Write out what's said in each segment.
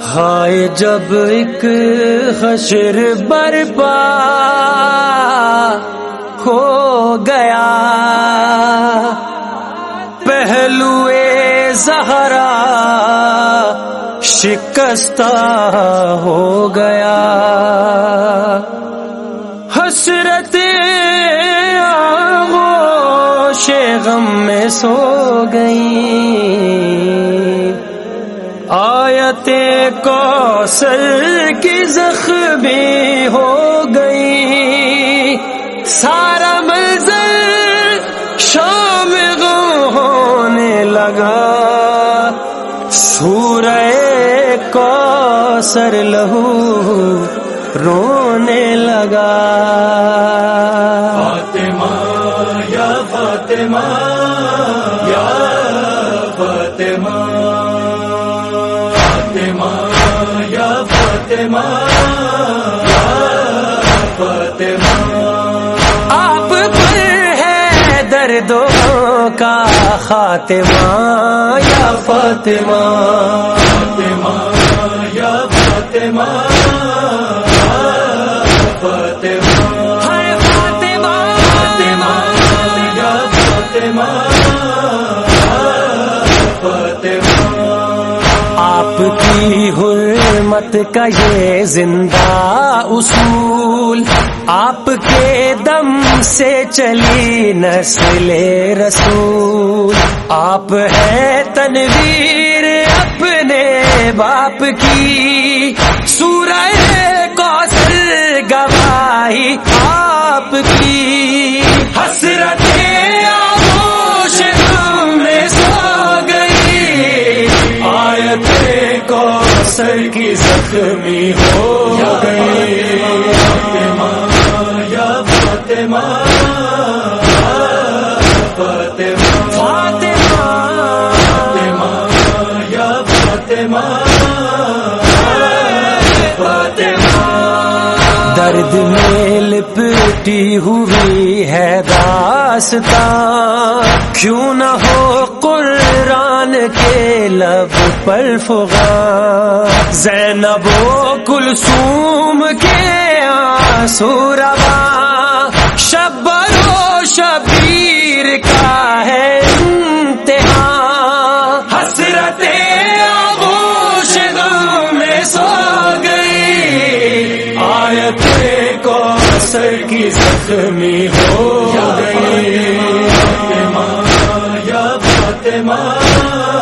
ہائے جب ایک حشر برپا ہو گیا پہلو زہرا شکستہ ہو گیا۔ حسرت غم میں سو گئی آیت کوسل کی زخمی ہو گئی سارا کوسر لہو رونے لگا۔ فاطمہ یا فاطمہ یا فاطمہ۔ آپ پر ہے دردوں کا خاتمہ یا فاطمہ فاطمہ۔ آپ کی حرمت کا یہ زندہ اصول، آپ کے دم سے چلی نسل رسول۔ آپ ہے تنویر اپنے باپ کی گواہی آپ کی۔ حسرت آغوش میں سو گئی۔ آیت کو سر کی زخمی ہو گئی۔ فاطمہ، یا فاطمہ فاطمہ فاطمہ فاطمہ، یا فاطمہ۔ درد میں لپٹی ہوئی ہے داستا کیوں نہ ہو قرآن کے لب پر فغان زینب و کلثوم کے آنسو رواں۔ شبر و شب زخمی ہو گئی۔ فاطمہ یا فاطمہ۔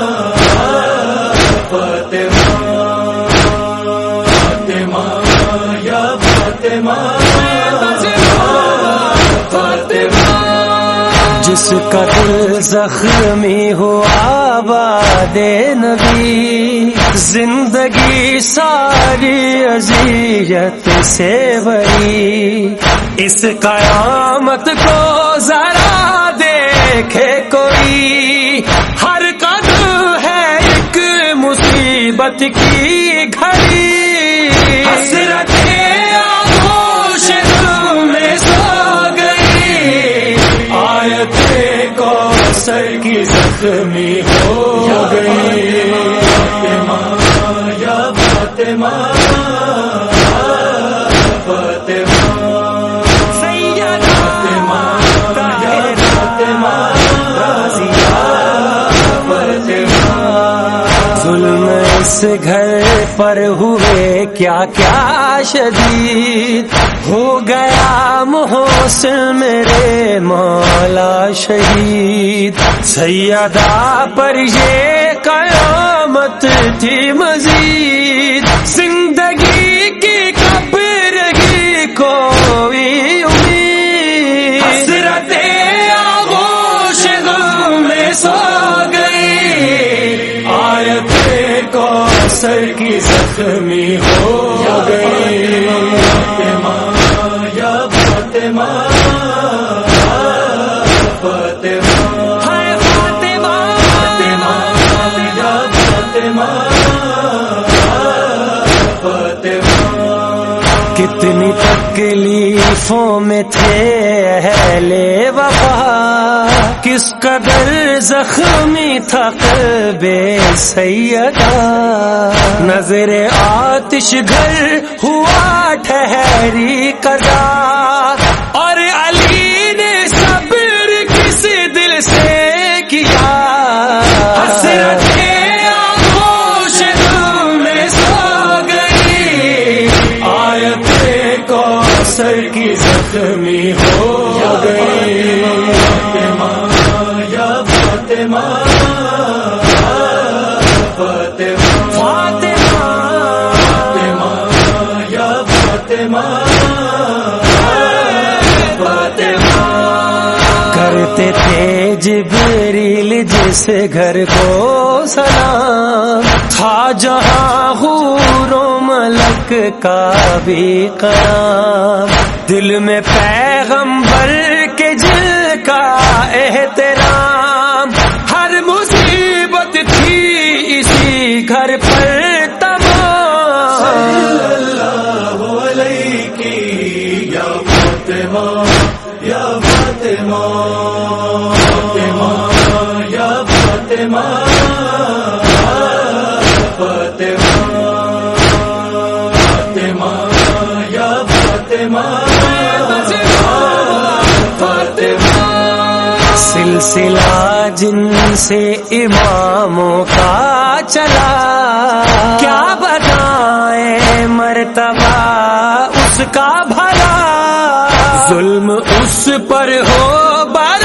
جس کا دل زخمی ہوا، آباد نبی۔ زندگی ساری اذیت سے بری اس قیامت کو ذرا دیکھے کوئی۔ زخمی ہو گئی۔ فاطمہ یا فاطمہ اس گھر پر ہوئے کیا کیا شدید؟ ہو گیا محسن میرے مولا شہید۔ سیدہ پر یہ قیامت تھی مزید۔ سر کی زخمی ہو گئی۔ یا فاطمہ فاطمہ تکلیفوں میں تھے اہل وفا۔ کس قدر زخمی تھا بے سیدہ۔ نظر آتش گھر ہوا ٹھہری کدا فاطمہ۔ فاطمہ کرتے تھے جبریل جس گھر کو سلام۔ تھا جہاں حور ملک کا بھی قیام۔ دل میں پیغمبر کے جل کا سلسلہ جن سے اماموں کا چلا۔ کیا بتائیں مرتبہ اس کا بھلا؟ ظلم اس پر ہو برابر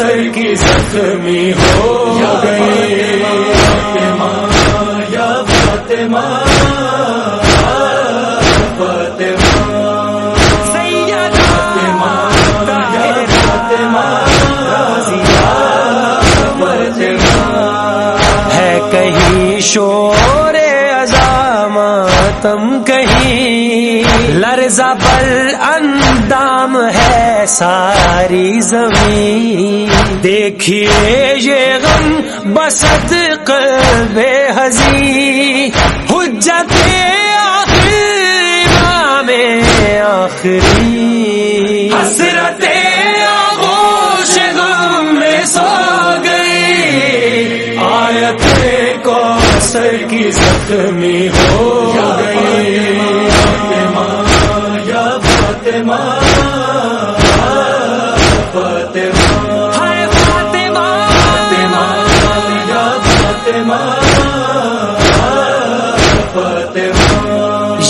سر کی زخمی ہو گئی یا فاطمہ ہے کہیں شور عظامتم کہیں لرزہ بل اندام ہے ساری زمین۔ دیکھیے یہ غم بسط قلب حزین۔ حجت آخر امام آخری حسرت آغوش غم میں سو گئی آیت کو سر کی زخمی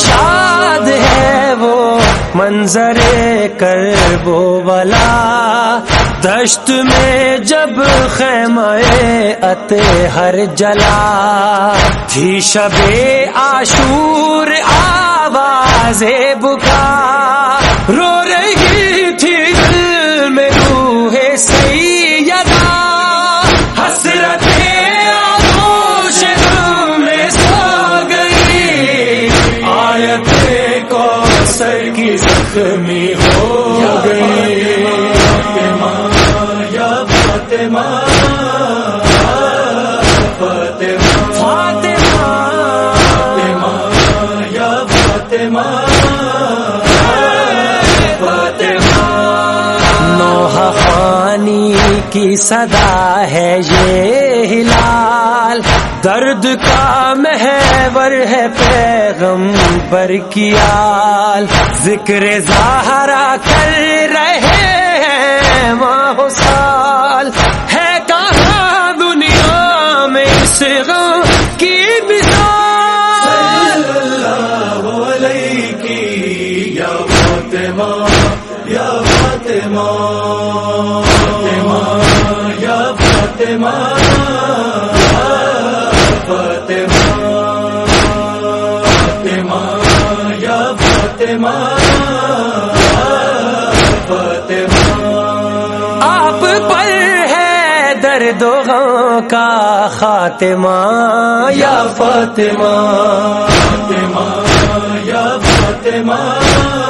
یاد ہے وہ منظر کر وہ والا دشت میں جب خیمہ ات ہر جلا۔ تھی شب آشور آواز بکا۔ زخمی ہو گئی یا فاطمہ فاطمہ کی صدا ہے یہ ہلال۔ درد کا محور ہے پیغم پر آل۔ ذکر زہرا کر رہے ہیں ہے کا خاتمہ یا فاطمہ فاطمہ یا فاطمہ۔